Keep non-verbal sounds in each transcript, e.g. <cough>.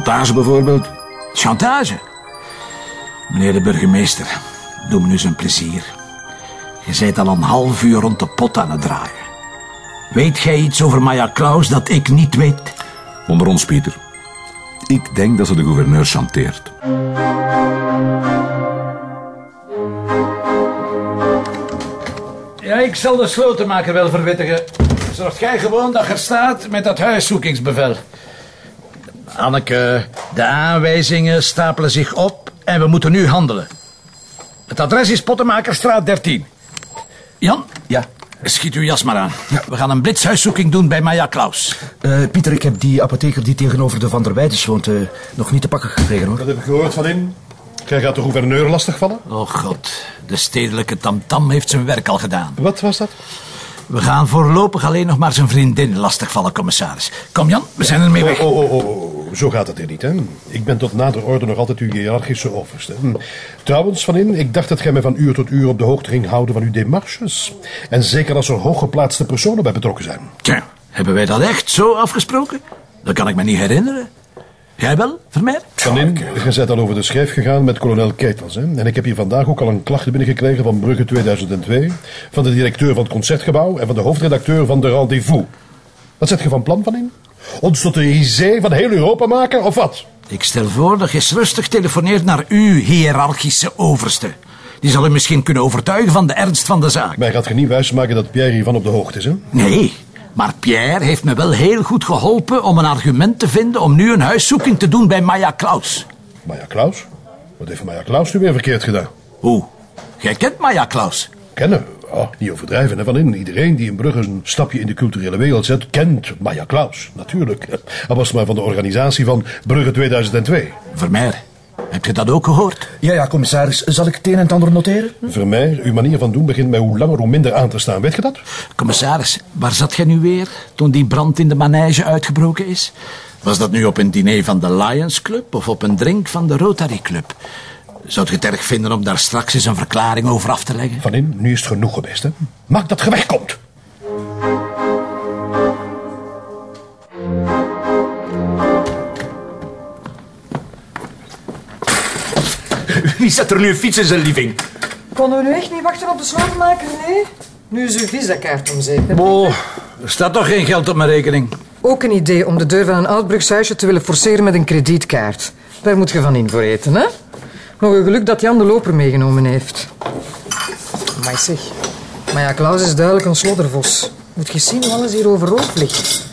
Chantage bijvoorbeeld. Chantage? Meneer de burgemeester, doe me nu eens een plezier. Je bent al een half uur rond de pot aan het draaien. Weet jij iets over Maya Klaus dat ik niet weet? Onder ons, Pieter. Ik denk dat ze de gouverneur chanteert. Ja, ik zal de slotenmaker wel verwittigen. Zorg jij gewoon dat er staat met dat huiszoekingsbevel. Anneke, de aanwijzingen stapelen zich op en we moeten nu handelen. Het adres is Pottenmakerstraat 13. Jan? Ja. Schiet uw jas maar aan. We gaan een blitshuiszoeking doen bij Maya Klaus. Eh, Pieter, ik heb die apotheker die tegenover de Van der Weides woont eh, nog niet te pakken gekregen, hoor. Dat heb ik gehoord van in. Jij gaat de gouverneur lastigvallen? Oh god, de stedelijke tamtam heeft zijn werk al gedaan. Wat was dat? We gaan voorlopig alleen nog maar zijn vriendin lastigvallen, commissaris. Kom Jan, we zijn ermee weg. Oh, oh, oh, oh, zo gaat het hier niet, hè? Ik ben tot nader orde nog altijd uw hiërarchische overste. Hm. Trouwens, Van In, ik dacht dat gij mij van uur tot uur op de hoogte ging houden van uw demarches. En zeker als er hooggeplaatste personen bij betrokken zijn. Tja, hebben wij dat echt zo afgesproken? Dat kan ik me niet herinneren. Jij wel, Vermeer? Van In, je bent al over de schijf gegaan met kolonel Keitels. Hè? En ik heb hier vandaag ook al een klacht binnengekregen van Brugge 2002... van de directeur van het Concertgebouw en van de hoofdredacteur van de Rendezvous. Wat zet je van plan van in? Ons tot de IC van heel Europa maken, of wat? Ik stel voor dat je eens rustig telefoneert naar uw hiërarchische overste. Die zal u misschien kunnen overtuigen van de ernst van de zaak. Mij gaat je niet wijsmaken dat Pierre hiervan op de hoogte is, hè? Nee, maar Pierre heeft me wel heel goed geholpen om een argument te vinden om nu een huiszoeking te doen bij Maya Klaus. Maya Klaus? Wat heeft Maya Klaus nu weer verkeerd gedaan? Hoe? Jij kent Maya Klaus? Kennen? Oh, niet overdrijven, hè, van in. Iedereen die in Brugge een stapje in de culturele wereld zet, kent Maya Klaus. Natuurlijk. Hij was maar van de organisatie van Brugge 2002. Vermeer, heb je dat ook gehoord? Ja, ja, commissaris. Zal ik het een en het ander noteren? Vermeer, uw manier van doen begint mij hoe langer hoe minder aan te staan. Weet je dat? Commissaris, waar zat jij nu weer toen die brand in de manege uitgebroken is? Was dat nu op een diner van de Lions Club of op een drink van de Rotary Club? Zou je het erg vinden om daar straks eens een verklaring over af te leggen? Van in, nu is het genoeg geweest, hè? Maak dat je wegkomt. Wie zet er nu een fiets in zijn living? Konden we nu echt niet wachten op de slotenmaker, nee? Nu is uw visa-kaart om zeker. Oh, er staat toch geen geld op mijn rekening. Ook een idee om de deur van een oudbrugshuisje te willen forceren met een kredietkaart. Daar moet je van in voor eten, hè? Nog een geluk dat Jan de loper meegenomen heeft. Maar zeg, maar ja, Klaus is duidelijk een sloddervos. Moet je zien hoe alles hier overhoop ligt.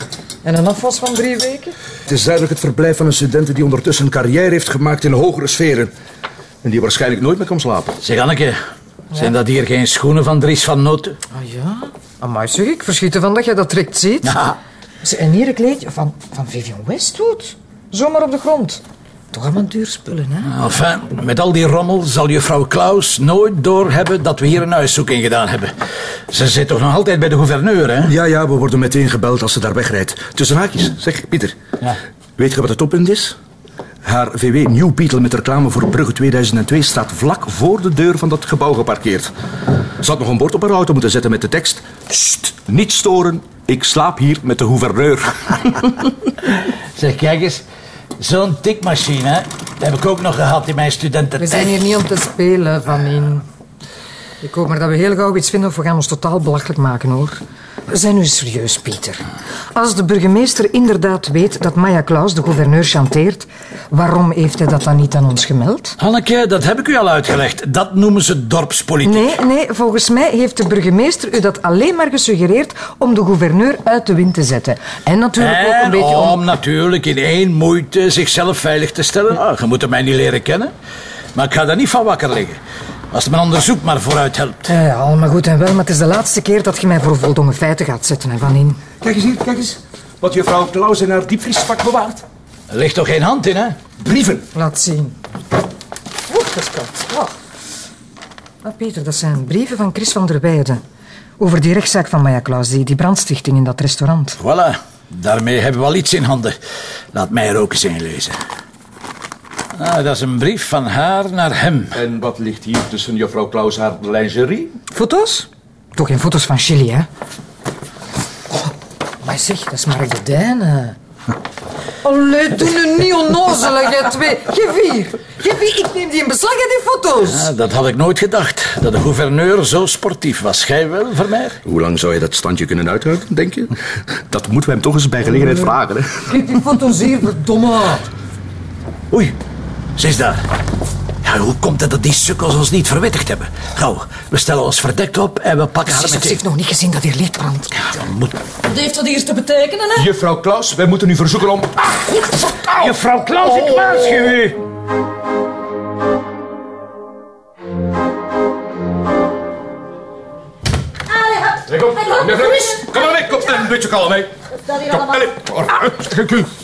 En een afwas van drie weken? Het is duidelijk het verblijf van een student die ondertussen een carrière heeft gemaakt in hogere sferen. En die waarschijnlijk nooit meer kan slapen. Zeg Anneke, zijn dat hier geen schoenen van Dries van Noten? Ah ja? Amai zeg, ik verschiet ervan dat jij dat direct ziet. Ja. Ze- En hier een kleedje van, van Vivian Westwood. Zomaar op de grond. Toch allemaal duur spullen, hè? Enfin, met al die rommel zal juffrouw Klaus nooit doorhebben dat we hier een huiszoeking gedaan hebben. Ze zit toch nog altijd bij de gouverneur, hè? Ja, ja, we worden meteen gebeld als ze daar wegrijdt. Tussen haakjes, zeg, Pieter. Ja. Weet je wat het toppunt is? Haar VW New Beetle met reclame voor Brugge 2002 staat vlak voor de deur van dat gebouw geparkeerd. Ze had nog een bord op haar auto moeten zetten met de tekst... Sst, niet storen, ik slaap hier met de gouverneur. <laughs> Zeg, kijk eens. Zo'n tikmachine, heb ik ook nog gehad in mijn We studententijd. zijn hier niet om te spelen, Van in. Ik hoop maar dat we heel gauw iets vinden of we gaan ons totaal belachelijk maken, hoor. We zijn nu serieus, Pieter. Als de burgemeester inderdaad weet dat Maya Klaus de gouverneur chanteert, waarom heeft hij dat dan niet aan ons gemeld? Hanneke, dat heb ik u al uitgelegd. Dat noemen ze dorpspolitiek. Nee, nee, volgens mij heeft de burgemeester u dat alleen maar gesuggereerd om de gouverneur uit de wind te zetten. En natuurlijk ook een En beetje om om... natuurlijk in één moeite zichzelf veilig te stellen. Ah, je moet hem mij niet leren kennen. Maar ik ga daar niet van wakker liggen. Als het mijn onderzoek maar vooruit helpt. Ja, ja, allemaal goed en wel, maar het is de laatste keer dat je mij voor voldongen feiten gaat zetten, hè, Van in. Kijk eens hier, kijk eens. Wat juffrouw Klaus in haar diepvriesvak bewaart. Er ligt toch geen hand in, hè? Brieven. Laat zien. Oeh, geskat. Oh. Ah, Peter, dat zijn brieven van Chris van der Weijden. Over die rechtszaak van Maya Klaus, die, die brandstichting in dat restaurant. Voilà, daarmee hebben we al iets in handen. Laat mij er ook eens een lezen. Ah, dat is een brief van haar naar hem. En wat ligt hier tussen juffrouw Klaus haar lingerie? Foto's? Toch geen foto's van Chili, hè? Oh, maar zeg, dat is Mark de Dijn. Allee, doe nu niet onnozelig, jij twee. Geef hier. Geef hier, ik neem die in beslag en die foto's. Ja, dat had ik nooit gedacht, dat de gouverneur zo sportief was. Gij wel, Vermeer? Hoe lang zou je dat standje kunnen uithouden, denk je? Dat moeten we hem toch eens bij gelegenheid vragen, hè? Geef die foto's hier, verdomme. Oei, ze is daar. Ja, hoe komt het dat die sukkels ons niet verwittigd hebben? Gauw, we stellen ons verdekt op en we pakken haar Ze meteen. heeft nog niet gezien dat hier licht brandt. Ja, dan moet... Wat heeft dat hier te betekenen, hè? Juffrouw Klaus, wij moeten u verzoeken om... Juffrouw Klaus, ik waarschuw u. Kom maar mee, kom een beetje kalm, hè.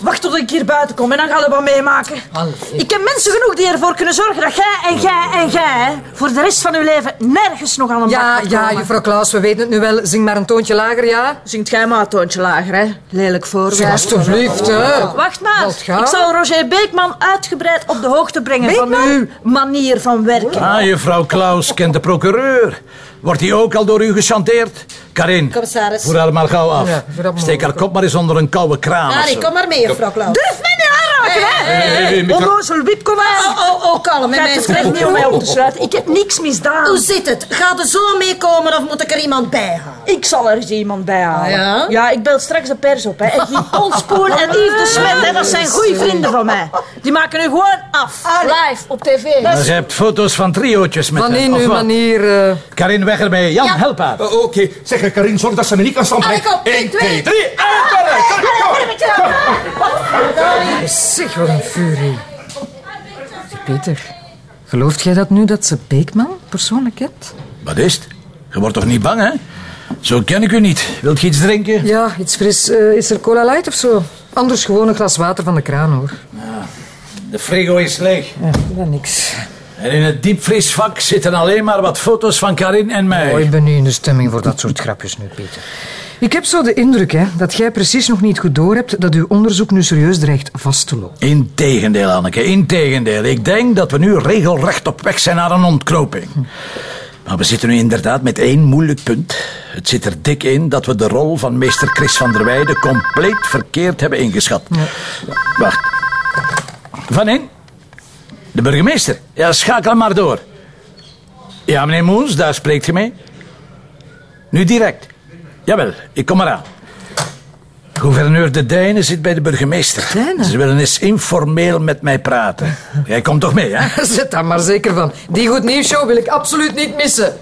Wacht tot ik hier buiten kom en dan gaan we wat meemaken. Ik ken mensen genoeg die ervoor kunnen zorgen dat jij en jij en jij voor de rest van uw leven nergens nog aan een Ja, bak ja, komen. juffrouw Klaus, we weten het nu wel. Zing maar een toontje lager, ja? Zingt jij maar een toontje lager, hè? Lelijk voorwerp. Zeg, alstublieft, hè. Wacht maar. Dat. Ik zal Roger Beekman uitgebreid op de hoogte brengen van uw manier van werken. Ah, juffrouw Klaus kent de procureur. Wordt hij ook al door u gechanteerd? Karin, Commissaris. voer haar maar gauw af. Ja, Steek haar kop maar eens onder een koude kraan. zo. kom maar mee, juffrouw Klaus. Durf mij niet aanraken, hè? Onnozel wipkonijn. Oh, oh, oh, kalm, hè, treft niet om mij op te sluiten. Ik heb niks misdaan. Hoe zit het? Gaat er zo meekomen of moet ik er iemand bij halen? Ik zal er eens iemand bij halen. Ah, ja? ik bel straks de pers op. Hè. En Guy Polspoel en Yves de Smet, hè, dat zijn goede vrienden van mij. Die maken u gewoon af. Live op tv. Maar je hebt foto's van triootjes met Van in uw manier... eh, Karin, weg ermee. Jan, help haar. Oh, Oké, zeg Karin, zorg dat ze me niet kan stampen. Allee, kom. 1, 2, 3, 2, en Zeg, wat een furie. Peter, gelooft jij dat nu dat ze Beekman persoonlijk kent? Wat is het? Je wordt toch niet bang, hè? Zo ken ik u niet. Wilt je iets drinken? Ja, iets fris. Eh, is er cola light of zo? Anders gewoon een glas water van de kraan, hoor. De frigo is leeg. Ja, dat niks. En in het diepvriesvak zitten alleen maar wat foto's van Karin en mij. Oh, ik ben niet in de stemming voor dat soort grapjes nu, Peter. Ik heb zo de indruk hè, dat jij precies nog niet goed doorhebt dat uw onderzoek nu serieus dreigt vast te lopen. Integendeel, Anneke, integendeel. Ik denk dat we nu regelrecht op weg zijn naar een ontknoping. Maar we zitten nu inderdaad met één moeilijk punt. Het zit er dik in dat we de rol van meester Chris van der Weijden compleet verkeerd hebben ingeschat. Wacht. Van in? De burgemeester? Ja, schakel maar door. Ja, meneer Moens, daar spreekt je mee. Nu direct. Jawel, ik kom eraan. Gouverneur De Dijnen zit bij de burgemeester. Ze willen eens informeel met mij praten. <laughs> Jij komt toch mee, hè? Zet daar maar zeker van. Die goed nieuws show wil ik absoluut niet missen.